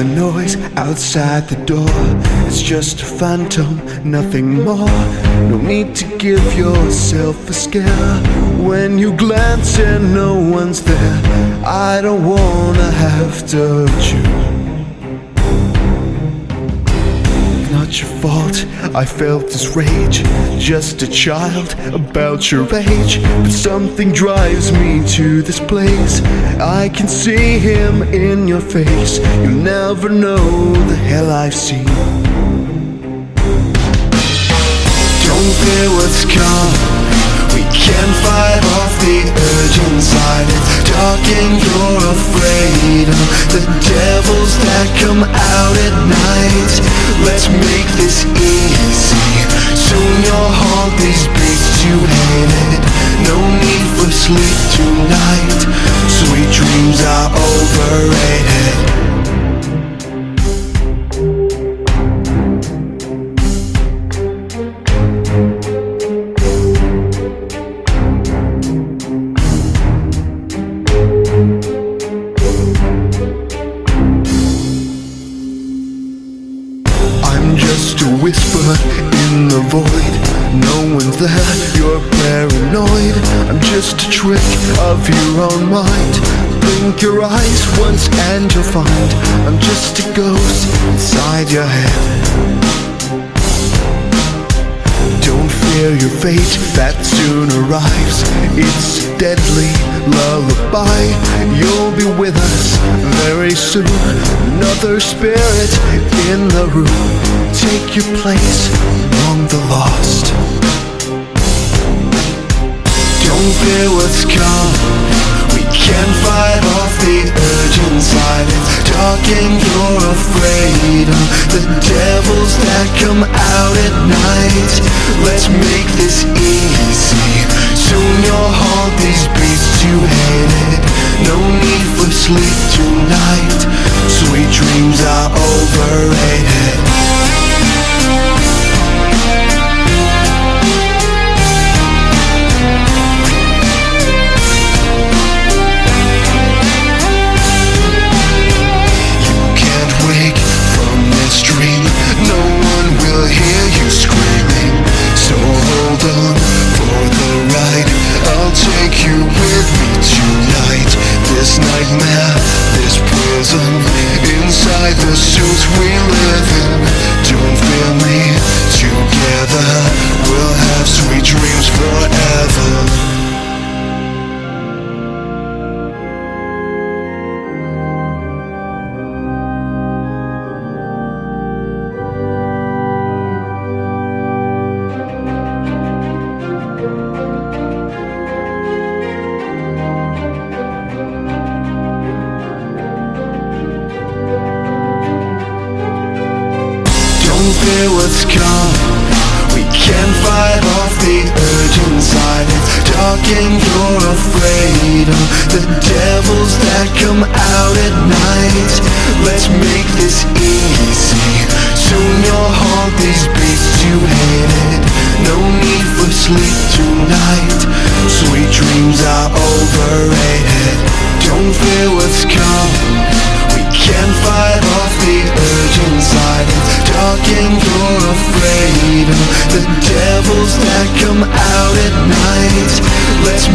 the noise outside the door. It's just a phantom, nothing more. No need to give yourself a scare. When you glance and no one's there, I don't wanna have to hurt you. I felt this rage. Just a child about your age. But something drives me to this place. I can see him in your face. You'll never know the hell I've seen. Don't fear what's come. We can fight off the urge inside. It's dark and you're afraid of the devils that come out at night. Let's make this these beats you hated. No need for sleep tonight. Sweet dreams are overrated. There, you're paranoid. I'm just a trick of your own mind. Blink your eyes once and you'll find I'm just a ghost inside your head. Don't fear your fate that soon arrives. It's a deadly lullaby. You'll be with us very soon. Another spirit in the room. Take your place among the lost. Fear what's come. We can't fight off the urge inside. It's dark and you're afraid of the devils that come out at night. Let's make this easy. Soon you'll haunt these beasts you hated. No need for sleep tonight. Sweet dreams are overrated. Nightmare, this prison, inside the suits we live in. Don't fear me. Together we'll have sweet dreams see what's come. We can't fight off the urge inside. It's dark and you're afraid of The devils that come out at night. Let's make this easy. Soon you'll haunt these beats you hated No need for sleep tonight. Sweet dreams are overrated. Don't fear what's coming silence Talking, you're afraid of the devils that come out at night. Let's